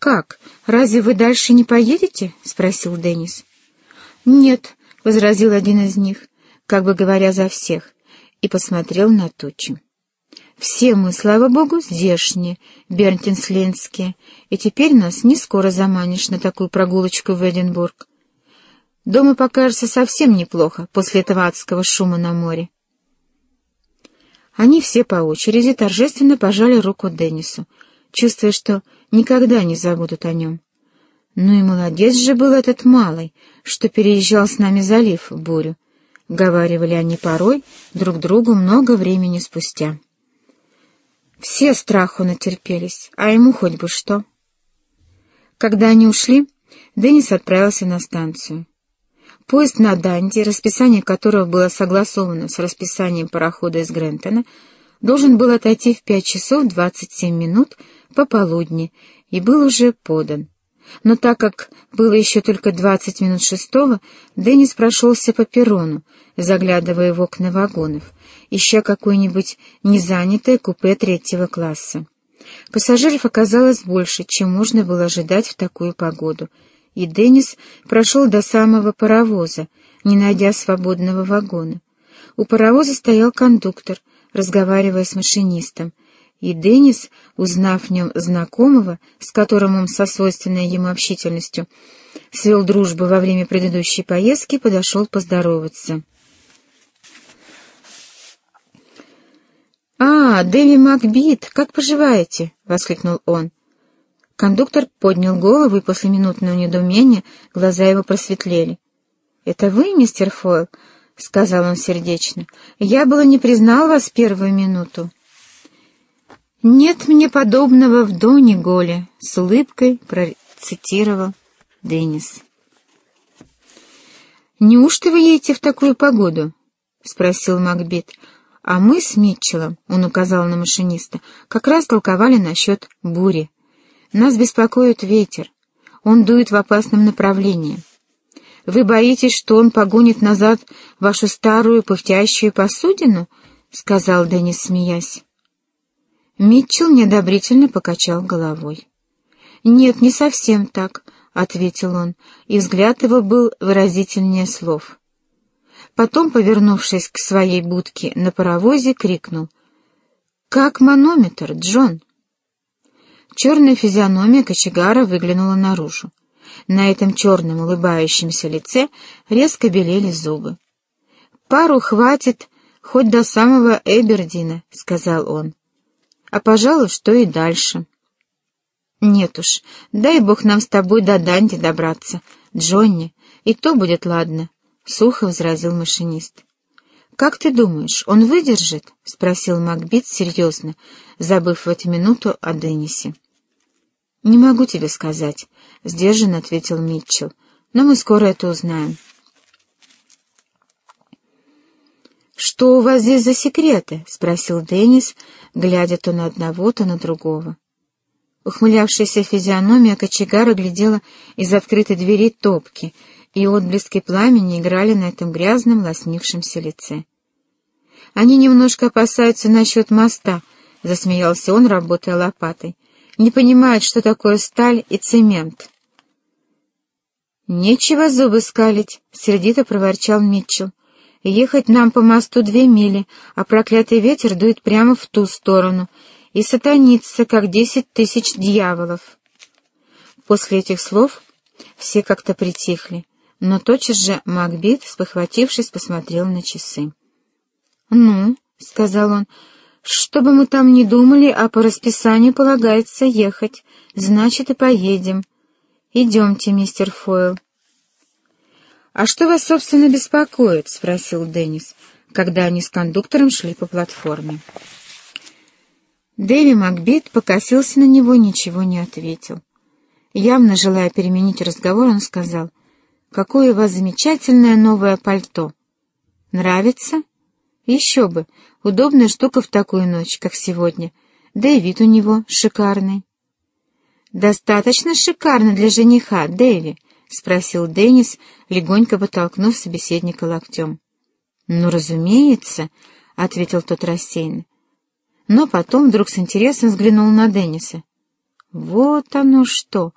«Как? Разве вы дальше не поедете?» — спросил Деннис. «Нет», — возразил один из них, как бы говоря за всех, и посмотрел на тучи. «Все мы, слава богу, здешние, бернтинсленские, и теперь нас не скоро заманишь на такую прогулочку в Эдинбург. Дома покажется совсем неплохо после этого адского шума на море». Они все по очереди торжественно пожали руку Деннису, чувствуя, что никогда не забудут о нем. Ну и молодец же был этот малый, что переезжал с нами залив в бурю. Говаривали они порой друг другу много времени спустя. Все страху натерпелись, а ему хоть бы что. Когда они ушли, Деннис отправился на станцию. Поезд на Данди, расписание которого было согласовано с расписанием парохода из Грентона, должен был отойти в пять часов двадцать семь минут пополудни и был уже подан. Но так как было еще только двадцать минут шестого, Деннис прошелся по перрону, заглядывая в окна вагонов, ища какое-нибудь незанятое купе третьего класса. Пассажиров оказалось больше, чем можно было ожидать в такую погоду, и Деннис прошел до самого паровоза, не найдя свободного вагона. У паровоза стоял кондуктор, разговаривая с машинистом, и Деннис, узнав в нем знакомого, с которым он со свойственной ему общительностью свел дружбу во время предыдущей поездки, подошел поздороваться. «А, Дэви Макбит, как поживаете?» — воскликнул он. Кондуктор поднял голову, и после минутного недоумения глаза его просветлели. «Это вы, мистер Фойл?» — сказал он сердечно. «Я было не признал вас первую минуту». «Нет мне подобного в Доне Голе», — с улыбкой процитировал Деннис. «Неужто вы едете в такую погоду?» — спросил Макбет. «А мы с Митчеллом», — он указал на машиниста, — «как раз толковали насчет бури. Нас беспокоит ветер. Он дует в опасном направлении. Вы боитесь, что он погонит назад вашу старую пыхтящую посудину?» — сказал Деннис, смеясь. Митчелл неодобрительно покачал головой. «Нет, не совсем так», — ответил он, и взгляд его был выразительнее слов. Потом, повернувшись к своей будке на паровозе, крикнул. «Как манометр, Джон?» Черная физиономия кочегара выглянула наружу. На этом черном улыбающемся лице резко белели зубы. «Пару хватит, хоть до самого Эбердина», — сказал он а, пожалуй, что и дальше. Нет уж, дай бог нам с тобой до Данди добраться, Джонни, и то будет ладно, — сухо возразил машинист. «Как ты думаешь, он выдержит?» — спросил Макбит серьезно, забыв в эту минуту о Деннисе. «Не могу тебе сказать», — сдержанно ответил Митчелл, — «но мы скоро это узнаем». «Что у вас здесь за секреты?» — спросил Деннис, глядя то на одного, то на другого. Ухмылявшаяся физиономия кочегара глядела из открытой двери топки, и отблески пламени играли на этом грязном, лоснившемся лице. «Они немножко опасаются насчет моста», — засмеялся он, работая лопатой. «Не понимают, что такое сталь и цемент». «Нечего зубы скалить», — сердито проворчал Митчелл. Ехать нам по мосту две мили, а проклятый ветер дует прямо в ту сторону и сатанится, как десять тысяч дьяволов. После этих слов все как-то притихли, но тотчас же Макбит, спохватившись, посмотрел на часы. «Ну», — сказал он, — «что бы мы там ни думали, а по расписанию полагается ехать, значит и поедем. Идемте, мистер Фойл». «А что вас, собственно, беспокоит?» — спросил Деннис, когда они с кондуктором шли по платформе. Дэви Макбит покосился на него ничего не ответил. Явно желая переменить разговор, он сказал, «Какое у вас замечательное новое пальто! Нравится? Еще бы! Удобная штука в такую ночь, как сегодня, да и вид у него шикарный». «Достаточно шикарно для жениха, Дэви», — спросил Деннис, легонько потолкнув собеседника локтем. «Ну, разумеется», — ответил тот рассеянно. Но потом вдруг с интересом взглянул на Денниса. Вот оно что!